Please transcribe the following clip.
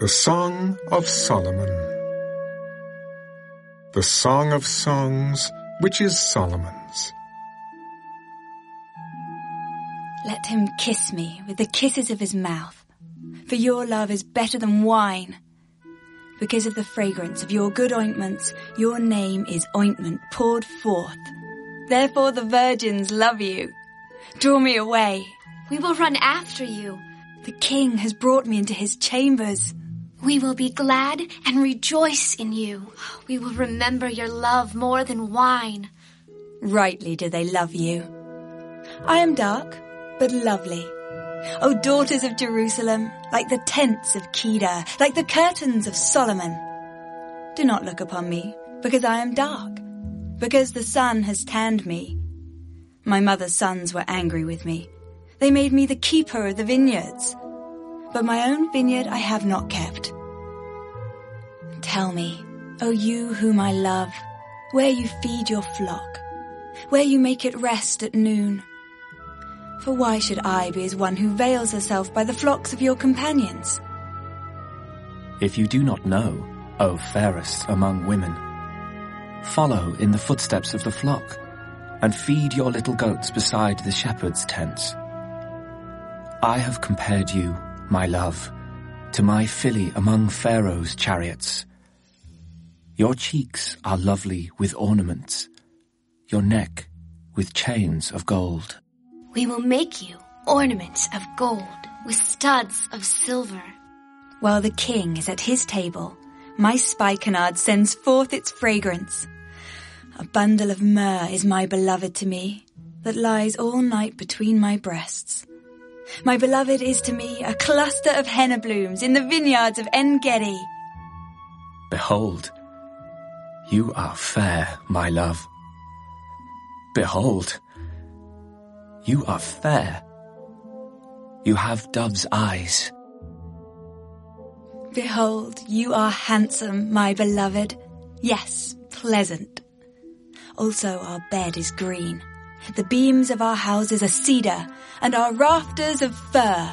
The Song of Solomon The Song of Songs, which is Solomon's. Let him kiss me with the kisses of his mouth, for your love is better than wine. Because of the fragrance of your good ointments, your name is ointment poured forth. Therefore the virgins love you. Draw me away. We will run after you. The king has brought me into his chambers. We will be glad and rejoice in you. We will remember your love more than wine. Rightly do they love you. I am dark, but lovely. O daughters of Jerusalem, like the tents of Kedar, like the curtains of Solomon. Do not look upon me, because I am dark, because the sun has tanned me. My mother's sons were angry with me. They made me the keeper of the vineyards. But my own vineyard I have not kept. Tell me, O you whom I love, where you feed your flock, where you make it rest at noon. For why should I be as one who veils herself by the flocks of your companions? If you do not know, O fairest among women, follow in the footsteps of the flock, and feed your little goats beside the shepherd's tents. I have compared you, my love, to my filly among Pharaoh's chariots. Your cheeks are lovely with ornaments, your neck with chains of gold. We will make you ornaments of gold with studs of silver. While the king is at his table, my spikenard sends forth its fragrance. A bundle of myrrh is my beloved to me, that lies all night between my breasts. My beloved is to me a cluster of henna blooms in the vineyards of En-gedi. Behold, you are fair, my love. Behold, you are fair. You have dove's eyes. Behold, you are handsome, my beloved. Yes, pleasant. Also our bed is green. The beams of our houses are cedar, and our rafters of fir.